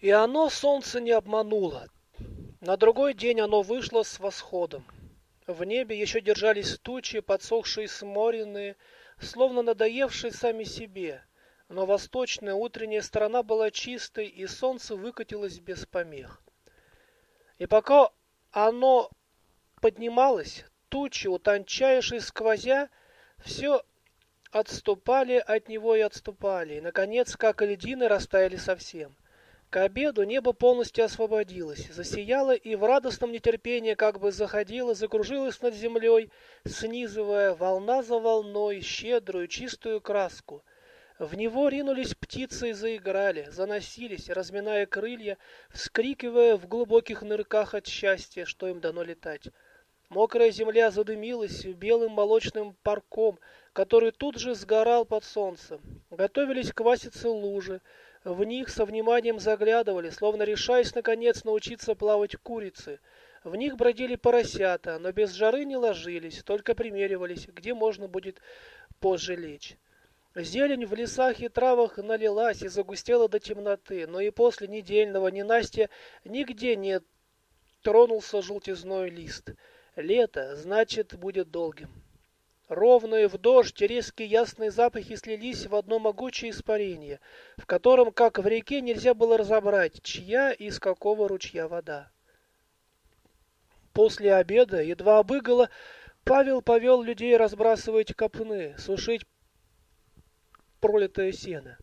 И оно солнце не обмануло. На другой день оно вышло с восходом. В небе еще держались тучи, подсохшие сморенные, словно надоевшие сами себе. Но восточная утренняя сторона была чистой, и солнце выкатилось без помех. И пока оно поднималось, тучи, утончайшие сквозя, все отступали от него и отступали, и, наконец, как льдины, растаяли совсем. К обеду небо полностью освободилось, засияло и в радостном нетерпении как бы заходило, закружилось над землей, снизывая волна за волной щедрую чистую краску. В него ринулись птицы и заиграли, заносились, разминая крылья, вскрикивая в глубоких нырках от счастья, что им дано летать. Мокрая земля задымилась белым молочным парком, который тут же сгорал под солнцем. Готовились кваситься лужи, в них со вниманием заглядывали, словно решаясь наконец научиться плавать курицы. В них бродили поросята, но без жары не ложились, только примеривались, где можно будет позже лечь. Зелень в лесах и травах налилась и загустела до темноты, но и после недельного ненастья нигде не тронулся желтизной лист. Лето, значит, будет долгим. Ровные в дождь резкие ясные запахи слились в одно могучее испарение, в котором, как в реке, нельзя было разобрать, чья и из какого ручья вода. После обеда, едва обыгало, Павел повел людей разбрасывать копны, сушить пролитое сено.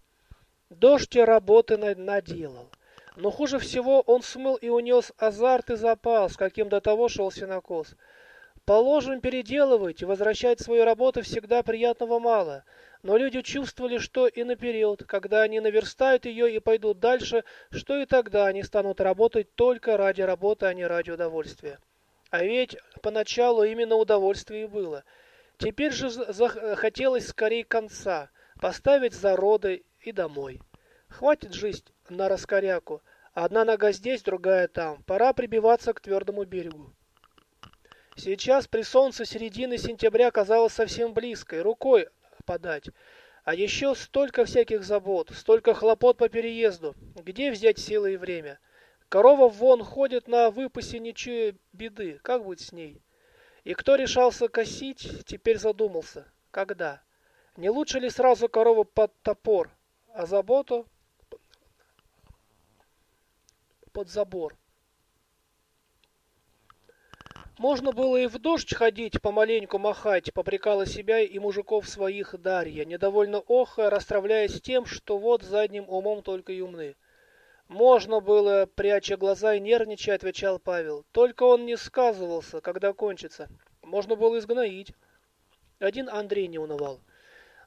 Дождь работы наделал. Но хуже всего он смыл и унес азарт и запал, с каким до того шел сенокос — Положим, переделывать и возвращать свою работу всегда приятного мало, но люди чувствовали, что и наперед, когда они наверстают ее и пойдут дальше, что и тогда они станут работать только ради работы, а не ради удовольствия. А ведь поначалу именно удовольствие и было. Теперь же захотелось скорее конца, поставить зароды и домой. Хватит жить на раскоряку. Одна нога здесь, другая там. Пора прибиваться к твердому берегу. Сейчас при солнце середины сентября казалось совсем близкой, рукой подать. А еще столько всяких забот, столько хлопот по переезду. Где взять силы и время? Корова вон ходит на выпасе, чуя беды. Как быть с ней? И кто решался косить, теперь задумался. Когда? Не лучше ли сразу корову под топор, а заботу под забор? Можно было и в дождь ходить, помаленьку махать, попрекала себя и мужиков своих Дарья, недовольно охая, расстравляясь тем, что вот задним умом только и умны. Можно было, пряча глаза и нервничая, отвечал Павел. Только он не сказывался, когда кончится. Можно было изгноить. Один Андрей не унывал.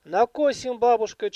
Накосим, бабушка,